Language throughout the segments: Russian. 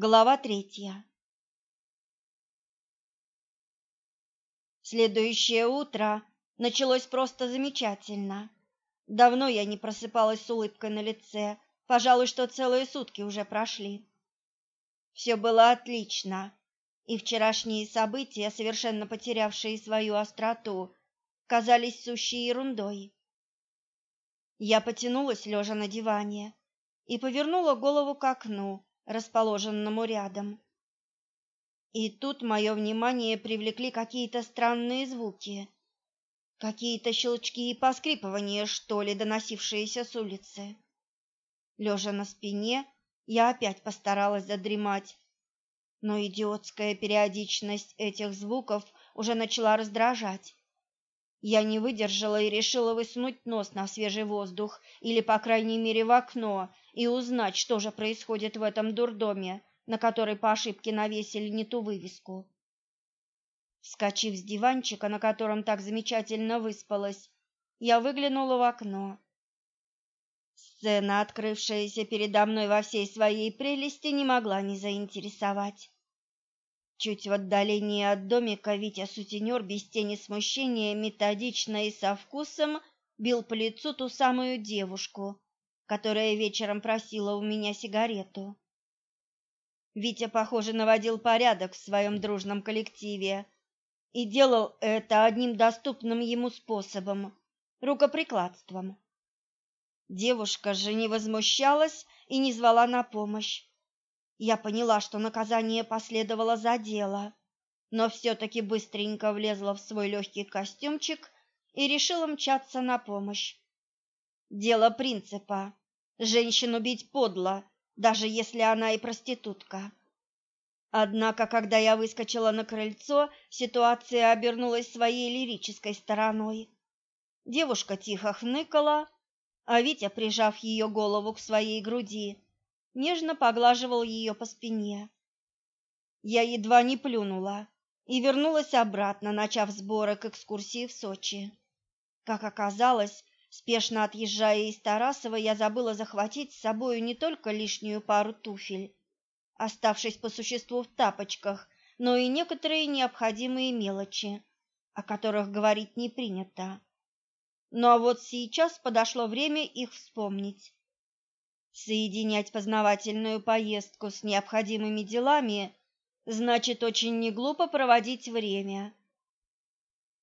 Глава третья. Следующее утро началось просто замечательно. Давно я не просыпалась с улыбкой на лице, пожалуй, что целые сутки уже прошли. Все было отлично, и вчерашние события, совершенно потерявшие свою остроту, казались сущей ерундой. Я потянулась, лежа на диване, и повернула голову к окну расположенному рядом. И тут мое внимание привлекли какие-то странные звуки, какие-то щелчки и поскрипывания, что ли, доносившиеся с улицы. Лежа на спине, я опять постаралась задремать, но идиотская периодичность этих звуков уже начала раздражать. Я не выдержала и решила высунуть нос на свежий воздух или, по крайней мере, в окно и узнать, что же происходит в этом дурдоме, на который по ошибке навесили не ту вывеску. Вскочив с диванчика, на котором так замечательно выспалась, я выглянула в окно. Сцена, открывшаяся передо мной во всей своей прелести, не могла не заинтересовать. Чуть в отдалении от домика Витя-сутенер без тени смущения методично и со вкусом бил по лицу ту самую девушку, которая вечером просила у меня сигарету. Витя, похоже, наводил порядок в своем дружном коллективе и делал это одним доступным ему способом — рукоприкладством. Девушка же не возмущалась и не звала на помощь. Я поняла, что наказание последовало за дело, но все-таки быстренько влезла в свой легкий костюмчик и решила мчаться на помощь. Дело принципа. Женщину бить подло, даже если она и проститутка. Однако, когда я выскочила на крыльцо, ситуация обернулась своей лирической стороной. Девушка тихо хныкала, а Витя, прижав ее голову к своей груди, нежно поглаживал ее по спине. Я едва не плюнула и вернулась обратно, начав сборы к экскурсии в Сочи. Как оказалось, спешно отъезжая из Тарасова, я забыла захватить с собой не только лишнюю пару туфель, оставшись по существу в тапочках, но и некоторые необходимые мелочи, о которых говорить не принято. Ну а вот сейчас подошло время их вспомнить. Соединять познавательную поездку с необходимыми делами значит очень неглупо проводить время.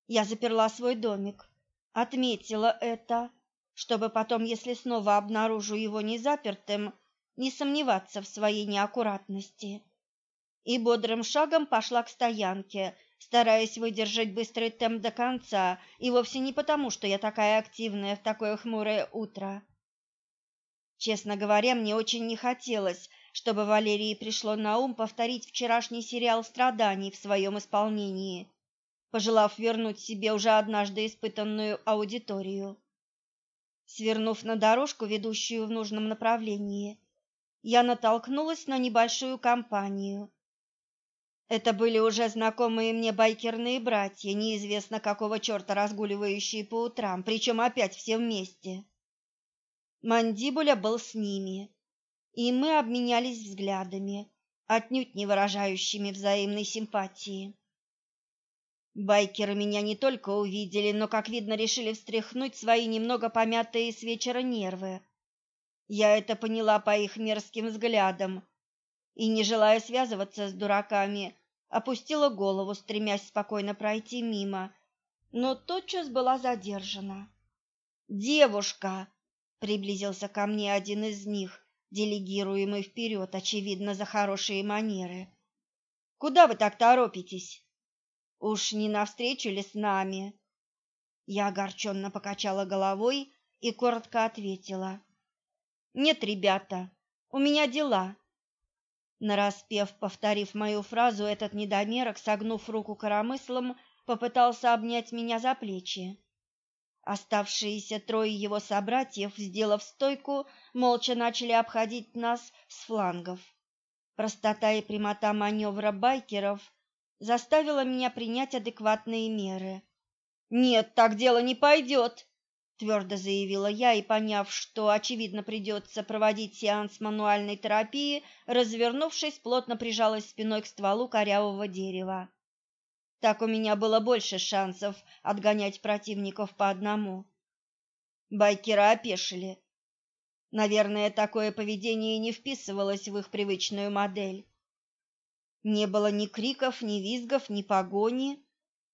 Я заперла свой домик, отметила это, чтобы потом, если снова обнаружу его незапертым, не сомневаться в своей неаккуратности. И бодрым шагом пошла к стоянке, стараясь выдержать быстрый темп до конца, и вовсе не потому, что я такая активная в такое хмурое утро. Честно говоря, мне очень не хотелось, чтобы Валерии пришло на ум повторить вчерашний сериал страданий в своем исполнении, пожелав вернуть себе уже однажды испытанную аудиторию. Свернув на дорожку, ведущую в нужном направлении, я натолкнулась на небольшую компанию. Это были уже знакомые мне байкерные братья, неизвестно какого черта разгуливающие по утрам, причем опять все вместе. Мандибуля был с ними, и мы обменялись взглядами, отнюдь не выражающими взаимной симпатии. Байкеры меня не только увидели, но, как видно, решили встряхнуть свои немного помятые с вечера нервы. Я это поняла по их мерзким взглядам и, не желая связываться с дураками, опустила голову, стремясь спокойно пройти мимо, но тотчас была задержана. «Девушка!» Приблизился ко мне один из них, делегируемый вперед, очевидно, за хорошие манеры. Куда вы так торопитесь? Уж не навстречу ли с нами? Я огорченно покачала головой и коротко ответила: Нет, ребята, у меня дела. Нараспев, повторив мою фразу, этот недомерок, согнув руку коромыслом, попытался обнять меня за плечи. Оставшиеся трое его собратьев, сделав стойку, молча начали обходить нас с флангов. Простота и прямота маневра байкеров заставила меня принять адекватные меры. «Нет, так дело не пойдет!» твердо заявила я и, поняв, что очевидно придется проводить сеанс мануальной терапии, развернувшись, плотно прижалась спиной к стволу корявого дерева. Так у меня было больше шансов отгонять противников по одному. Байкеры опешили. Наверное, такое поведение не вписывалось в их привычную модель. Не было ни криков, ни визгов, ни погони,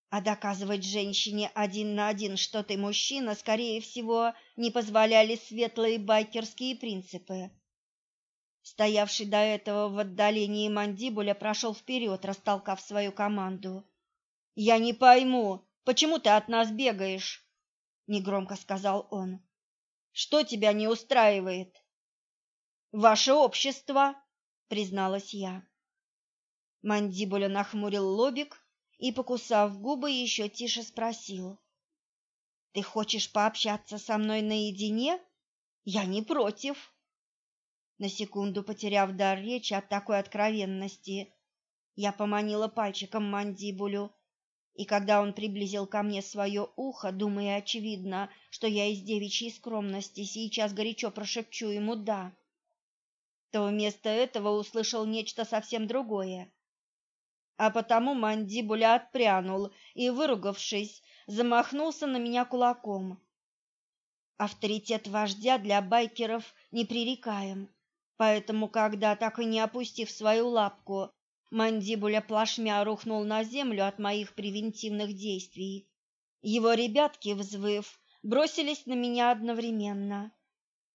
а доказывать женщине один на один, что ты мужчина, скорее всего, не позволяли светлые байкерские принципы. Стоявший до этого в отдалении мандибуля прошел вперед, растолкав свою команду. «Я не пойму, почему ты от нас бегаешь?» — негромко сказал он. «Что тебя не устраивает?» «Ваше общество», — призналась я. Мандибуля нахмурил лобик и, покусав губы, еще тише спросил. «Ты хочешь пообщаться со мной наедине? Я не против». На секунду потеряв дар речи от такой откровенности, я поманила пальчиком мандибулю, и когда он приблизил ко мне свое ухо, думая, очевидно, что я из девичьей скромности сейчас горячо прошепчу ему «да», то вместо этого услышал нечто совсем другое а потому мандибуля отпрянул и, выругавшись, замахнулся на меня кулаком. Авторитет вождя для байкеров непререкаем, поэтому, когда, так и не опустив свою лапку, мандибуля плашмя рухнул на землю от моих превентивных действий, его ребятки, взвыв, бросились на меня одновременно.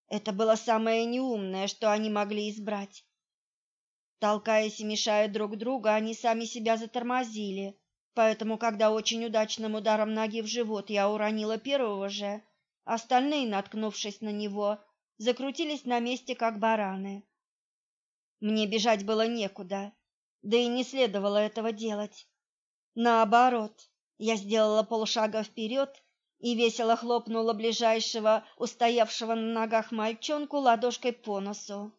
Это было самое неумное, что они могли избрать. Толкаясь и мешая друг друга, они сами себя затормозили. Поэтому, когда очень удачным ударом ноги в живот я уронила первого же, остальные, наткнувшись на него, закрутились на месте, как бараны. Мне бежать было некуда, да и не следовало этого делать. Наоборот, я сделала полшага вперед и весело хлопнула ближайшего, устоявшего на ногах мальчонку ладошкой по носу.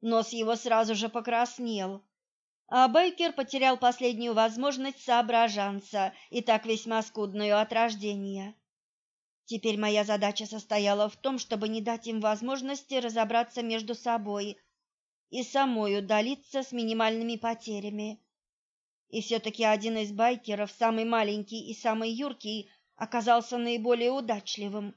Нос его сразу же покраснел, а Бейкер потерял последнюю возможность соображанца, и так весьма скудную от рождения. Теперь моя задача состояла в том, чтобы не дать им возможности разобраться между собой и самой удалиться с минимальными потерями. И все-таки один из байкеров, самый маленький и самый юркий, оказался наиболее удачливым.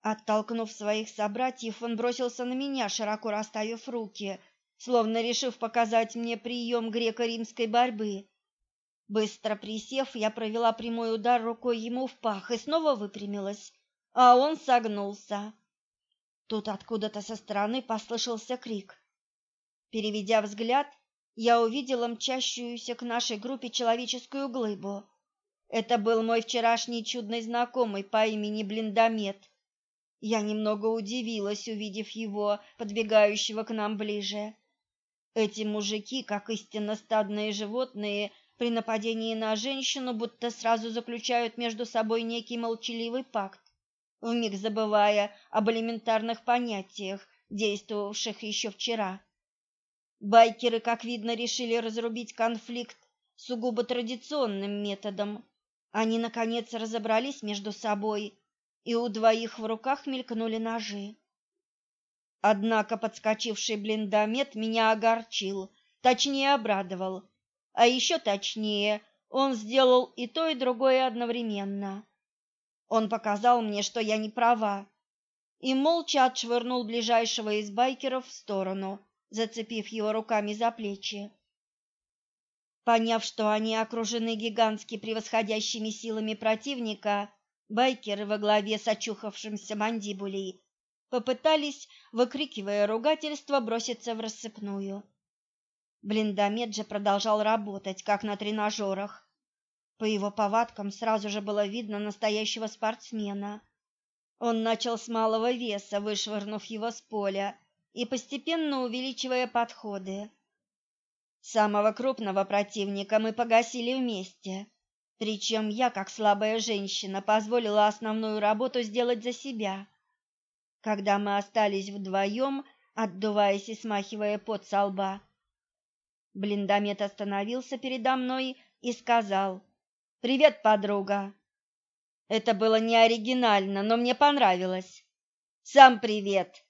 Оттолкнув своих собратьев, он бросился на меня, широко расставив руки, словно решив показать мне прием греко-римской борьбы. Быстро присев, я провела прямой удар рукой ему в пах и снова выпрямилась, а он согнулся. Тут откуда-то со стороны послышался крик. Переведя взгляд, я увидела мчащуюся к нашей группе человеческую глыбу. Это был мой вчерашний чудный знакомый по имени Блиндомет. Я немного удивилась, увидев его, подбегающего к нам ближе. Эти мужики, как истинно стадные животные, при нападении на женщину будто сразу заключают между собой некий молчаливый пакт, вмиг забывая об элементарных понятиях, действовавших еще вчера. Байкеры, как видно, решили разрубить конфликт сугубо традиционным методом. Они, наконец, разобрались между собой и у двоих в руках мелькнули ножи. Однако подскочивший блиндомет меня огорчил, точнее обрадовал, а еще точнее он сделал и то, и другое одновременно. Он показал мне, что я не права, и молча отшвырнул ближайшего из байкеров в сторону, зацепив его руками за плечи. Поняв, что они окружены гигантски превосходящими силами противника, Байкеры во главе с очухавшимся мандибулей попытались, выкрикивая ругательство, броситься в рассыпную. Блиндомет же продолжал работать, как на тренажерах. По его повадкам сразу же было видно настоящего спортсмена. Он начал с малого веса, вышвырнув его с поля и постепенно увеличивая подходы. Самого крупного противника мы погасили вместе. Причем я, как слабая женщина, позволила основную работу сделать за себя. Когда мы остались вдвоем, отдуваясь и смахивая пот со лба, блиндомет остановился передо мной и сказал «Привет, подруга!» Это было не оригинально, но мне понравилось. Сам привет,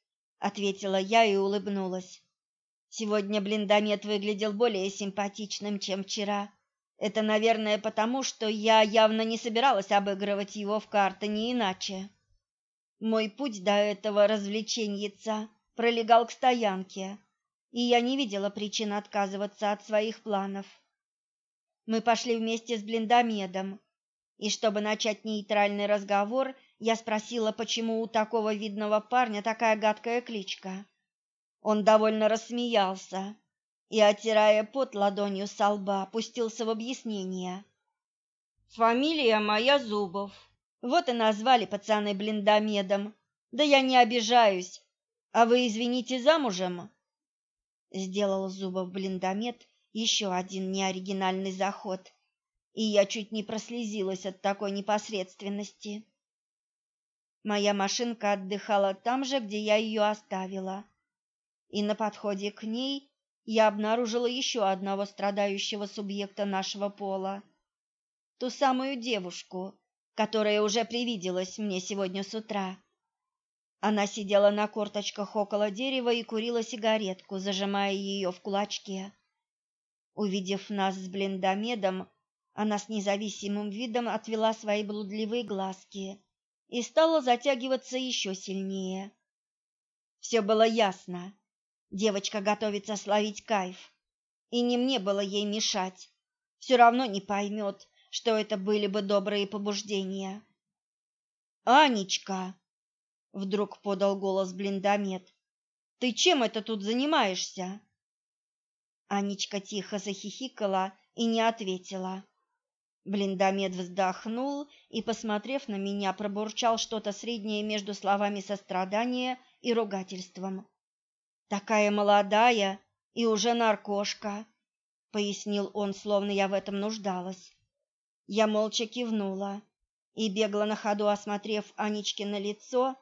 ответила я и улыбнулась. Сегодня блиндомет выглядел более симпатичным, чем вчера. Это, наверное, потому, что я явно не собиралась обыгрывать его в карты не иначе. Мой путь до этого развлеченьица пролегал к стоянке, и я не видела причин отказываться от своих планов. Мы пошли вместе с блиндомедом, и чтобы начать нейтральный разговор, я спросила, почему у такого видного парня такая гадкая кличка. Он довольно рассмеялся и, оттирая пот ладонью со лба, опустился в объяснение. «Фамилия моя Зубов. Вот и назвали пацаны блиндомедом. Да я не обижаюсь. А вы, извините, замужем?» Сделал Зубов блиндомед еще один неоригинальный заход, и я чуть не прослезилась от такой непосредственности. Моя машинка отдыхала там же, где я ее оставила и на подходе к ней я обнаружила еще одного страдающего субъекта нашего пола. Ту самую девушку, которая уже привиделась мне сегодня с утра. Она сидела на корточках около дерева и курила сигаретку, зажимая ее в кулачке. Увидев нас с блиндомедом, она с независимым видом отвела свои блудливые глазки и стала затягиваться еще сильнее. Все было ясно. Девочка готовится словить кайф, и не мне было ей мешать. Все равно не поймет, что это были бы добрые побуждения. Анечка, вдруг подал голос блиндомет. Ты чем это тут занимаешься? Анечка тихо захихикала и не ответила. Блиндомет вздохнул и, посмотрев на меня, пробурчал что-то среднее между словами сострадания и ругательством. Такая молодая и уже наркошка, пояснил он, словно я в этом нуждалась. Я молча кивнула и бегло на ходу осмотрев Анечкино лицо,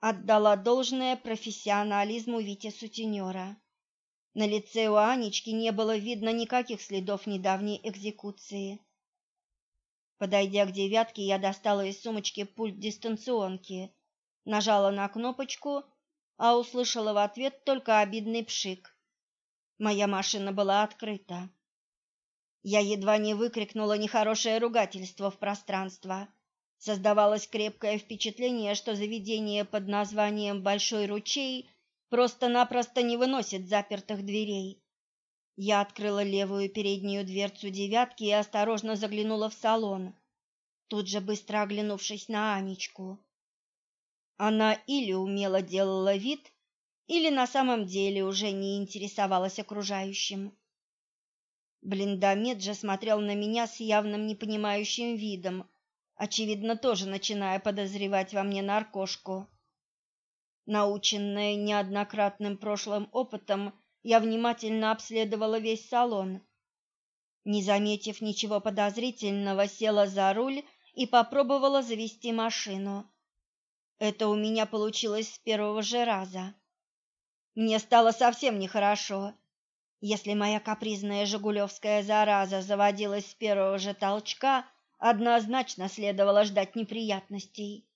отдала должное профессионализму Вити сутенера. На лице у Анечки не было видно никаких следов недавней экзекуции. Подойдя к девятке, я достала из сумочки пульт дистанционки, нажала на кнопочку а услышала в ответ только обидный пшик. Моя машина была открыта. Я едва не выкрикнула нехорошее ругательство в пространство. Создавалось крепкое впечатление, что заведение под названием Большой ручей просто-напросто не выносит запертых дверей. Я открыла левую переднюю дверцу девятки и осторожно заглянула в салон, тут же быстро оглянувшись на Анечку. Она или умело делала вид, или на самом деле уже не интересовалась окружающим. Блиндомет же смотрел на меня с явным непонимающим видом, очевидно, тоже начиная подозревать во мне наркошку. Наученная неоднократным прошлым опытом, я внимательно обследовала весь салон. Не заметив ничего подозрительного, села за руль и попробовала завести машину. Это у меня получилось с первого же раза. Мне стало совсем нехорошо. Если моя капризная жигулевская зараза заводилась с первого же толчка, однозначно следовало ждать неприятностей.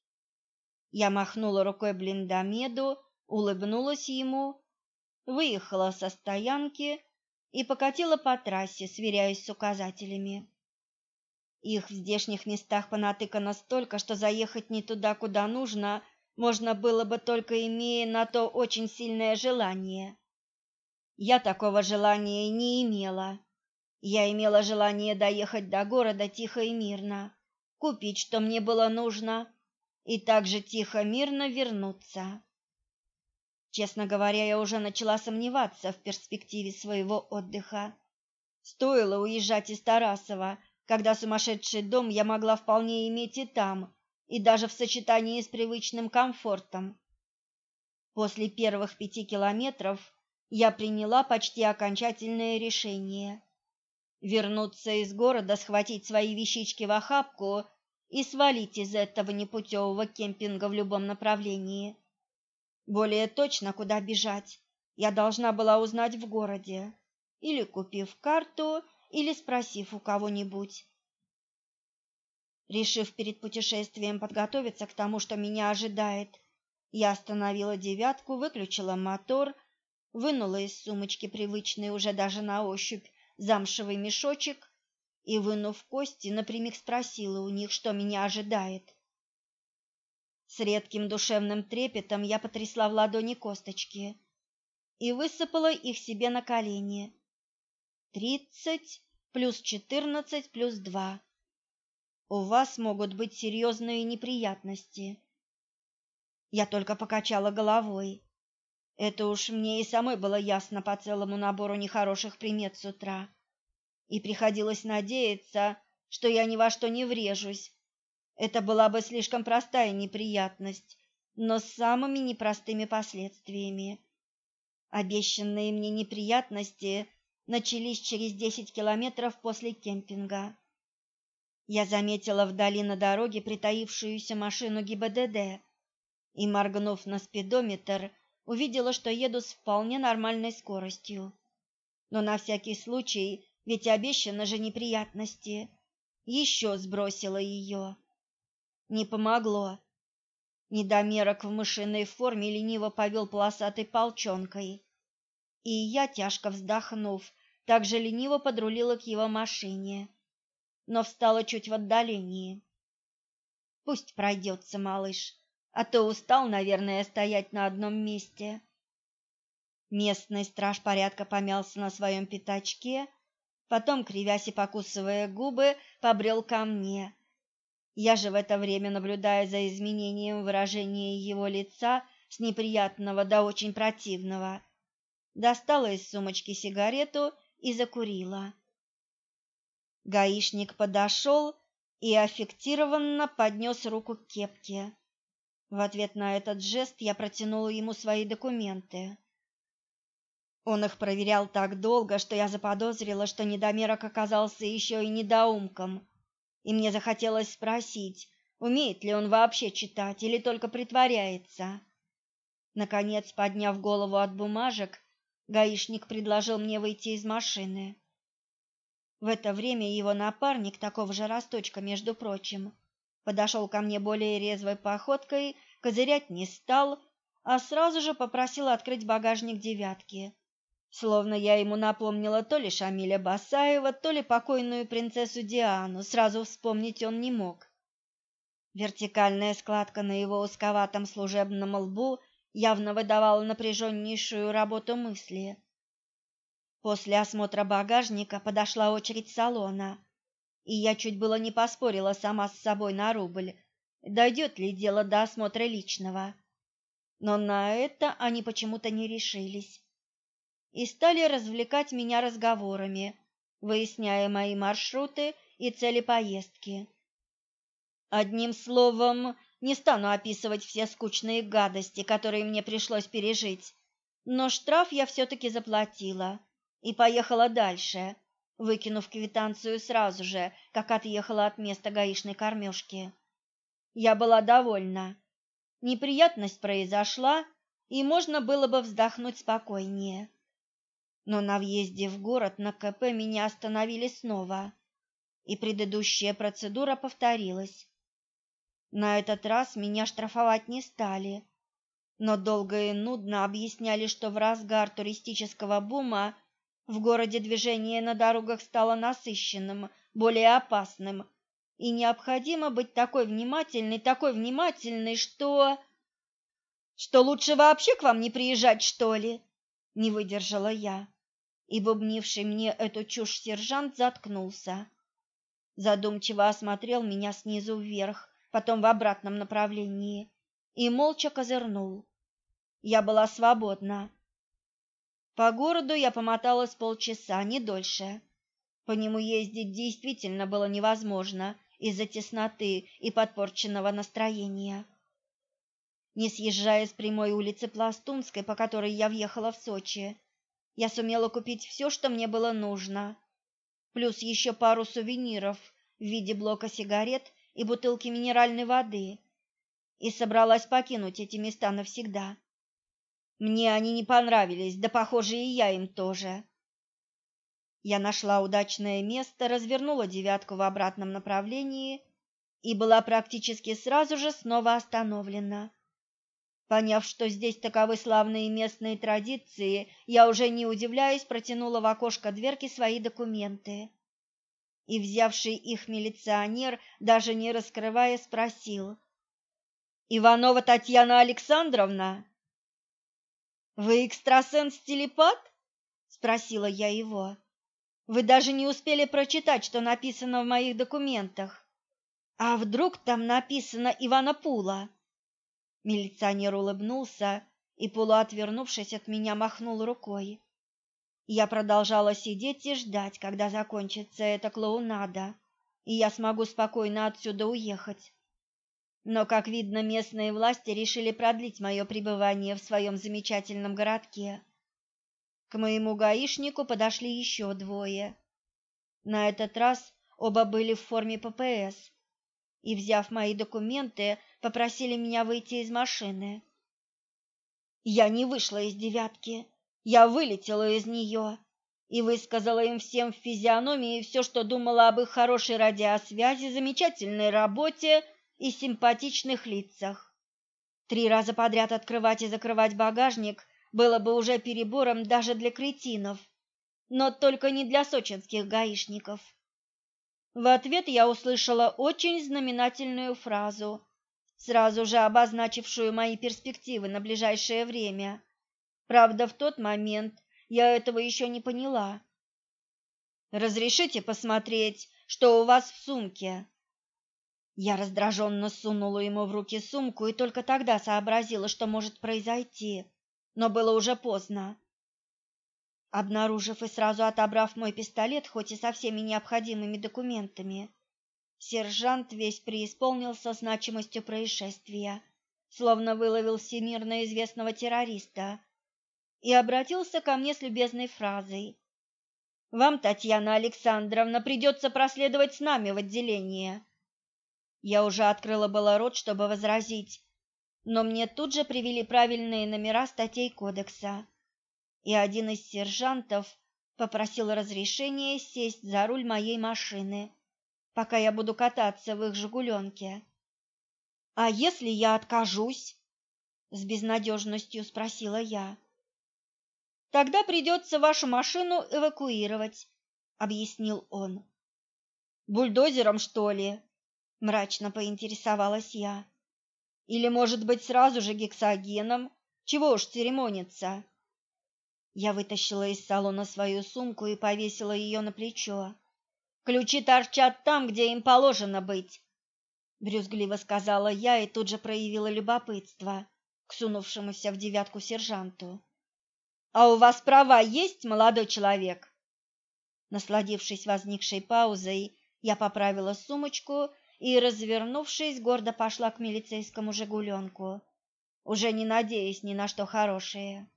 Я махнула рукой блиндомеду, улыбнулась ему, выехала со стоянки и покатила по трассе, сверяясь с указателями. Их в здешних местах понатыкано столько, что заехать не туда, куда нужно, можно было бы только имея на то очень сильное желание. Я такого желания не имела. Я имела желание доехать до города тихо и мирно, купить, что мне было нужно, и также тихо мирно вернуться. Честно говоря, я уже начала сомневаться в перспективе своего отдыха. Стоило уезжать из Тарасова, когда сумасшедший дом я могла вполне иметь и там, и даже в сочетании с привычным комфортом. После первых пяти километров я приняла почти окончательное решение вернуться из города, схватить свои вещички в охапку и свалить из этого непутевого кемпинга в любом направлении. Более точно, куда бежать, я должна была узнать в городе, или купив карту, или спросив у кого-нибудь. Решив перед путешествием подготовиться к тому, что меня ожидает, я остановила девятку, выключила мотор, вынула из сумочки привычный уже даже на ощупь замшевый мешочек и, вынув кости, напрямик спросила у них, что меня ожидает. С редким душевным трепетом я потрясла в ладони косточки и высыпала их себе на колени. Тридцать плюс четырнадцать плюс два. У вас могут быть серьезные неприятности. Я только покачала головой. Это уж мне и самой было ясно по целому набору нехороших примет с утра. И приходилось надеяться, что я ни во что не врежусь. Это была бы слишком простая неприятность, но с самыми непростыми последствиями. Обещанные мне неприятности начались через десять километров после кемпинга. Я заметила вдали на дороге притаившуюся машину ГИБДД и, моргнув на спидометр, увидела, что еду с вполне нормальной скоростью. Но на всякий случай, ведь обещаны же неприятности, еще сбросила ее. Не помогло. Недомерок в мышиной форме лениво повел полосатой полчонкой, и я, тяжко вздохнув, также лениво подрулила к его машине, но встала чуть в отдалении. Пусть пройдется малыш, а то устал, наверное, стоять на одном месте. Местный страж порядка помялся на своем пятачке, потом, кривясь и покусывая губы, побрел ко мне. Я же в это время, наблюдая за изменением выражения его лица с неприятного до очень противного, достала из сумочки сигарету и закурила. Гаишник подошел и аффектированно поднес руку к кепке. В ответ на этот жест я протянула ему свои документы. Он их проверял так долго, что я заподозрила, что недомерок оказался еще и недоумком, и мне захотелось спросить, умеет ли он вообще читать или только притворяется. Наконец, подняв голову от бумажек, гаишник предложил мне выйти из машины. В это время его напарник, такого же росточка, между прочим, подошел ко мне более резвой походкой, козырять не стал, а сразу же попросил открыть багажник девятки. Словно я ему напомнила то ли Шамиля Басаева, то ли покойную принцессу Диану, сразу вспомнить он не мог. Вертикальная складка на его узковатом служебном лбу явно выдавала напряженнейшую работу мысли. После осмотра багажника подошла очередь салона и я чуть было не поспорила сама с собой на рубль, дойдет ли дело до осмотра личного. Но на это они почему-то не решились и стали развлекать меня разговорами, выясняя мои маршруты и цели поездки. Одним словом, не стану описывать все скучные гадости, которые мне пришлось пережить, но штраф я все-таки заплатила и поехала дальше, выкинув квитанцию сразу же, как отъехала от места гаишной кормежки. Я была довольна. Неприятность произошла, и можно было бы вздохнуть спокойнее. Но на въезде в город на КП меня остановили снова, и предыдущая процедура повторилась. На этот раз меня штрафовать не стали, но долго и нудно объясняли, что в разгар туристического бума в городе движение на дорогах стало насыщенным, более опасным, и необходимо быть такой внимательной, такой внимательной, что что лучше вообще к вам не приезжать, что ли? Не выдержала я, и бубнивший мне эту чушь сержант заткнулся. Задумчиво осмотрел меня снизу вверх, потом в обратном направлении и молча козырнул. Я была свободна. По городу я помоталась полчаса, не дольше. По нему ездить действительно было невозможно из-за тесноты и подпорченного настроения. Не съезжая с прямой улицы Пластунской, по которой я въехала в Сочи, я сумела купить все, что мне было нужно, плюс еще пару сувениров в виде блока сигарет и бутылки минеральной воды, и собралась покинуть эти места навсегда. Мне они не понравились, да, похоже, и я им тоже. Я нашла удачное место, развернула девятку в обратном направлении и была практически сразу же снова остановлена. Поняв, что здесь таковы славные местные традиции, я уже не удивляясь протянула в окошко дверки свои документы. И взявший их милиционер, даже не раскрывая, спросил: "Иванова Татьяна Александровна?" "Вы экстрасенс-телепат?" спросила я его. "Вы даже не успели прочитать, что написано в моих документах. А вдруг там написано Ивана Пула?" Милиционер улыбнулся и, полуотвернувшись от меня, махнул рукой. Я продолжала сидеть и ждать, когда закончится эта клоунада, и я смогу спокойно отсюда уехать. Но, как видно, местные власти решили продлить мое пребывание в своем замечательном городке. К моему гаишнику подошли еще двое. На этот раз оба были в форме ППС и, взяв мои документы, попросили меня выйти из машины. Я не вышла из девятки, я вылетела из нее и высказала им всем в физиономии все, что думала об их хорошей радиосвязи, замечательной работе и симпатичных лицах. Три раза подряд открывать и закрывать багажник было бы уже перебором даже для кретинов, но только не для сочинских гаишников. В ответ я услышала очень знаменательную фразу, сразу же обозначившую мои перспективы на ближайшее время. Правда, в тот момент я этого еще не поняла. Разрешите посмотреть, что у вас в сумке? Я раздраженно сунула ему в руки сумку и только тогда сообразила, что может произойти, но было уже поздно. Обнаружив и сразу отобрав мой пистолет, хоть и со всеми необходимыми документами, сержант весь преисполнился значимостью происшествия, словно выловил всемирно известного террориста, и обратился ко мне с любезной фразой. «Вам, Татьяна Александровна, придется проследовать с нами в отделение». Я уже открыла было рот, чтобы возразить, но мне тут же привели правильные номера статей кодекса и один из сержантов попросил разрешения сесть за руль моей машины, пока я буду кататься в их «Жигуленке». «А если я откажусь?» — с безнадежностью спросила я. «Тогда придется вашу машину эвакуировать», — объяснил он. «Бульдозером, что ли?» — мрачно поинтересовалась я. «Или, может быть, сразу же гексогеном? Чего уж церемониться?» Я вытащила из салона свою сумку и повесила ее на плечо. Ключи торчат там, где им положено быть, брюзгливо сказала я и тут же проявила любопытство к сунувшемуся в девятку сержанту. А у вас права есть, молодой человек? Насладившись возникшей паузой, я поправила сумочку и, развернувшись, гордо пошла к милицейскому «Жигуленку», уже не надеясь ни на что хорошее.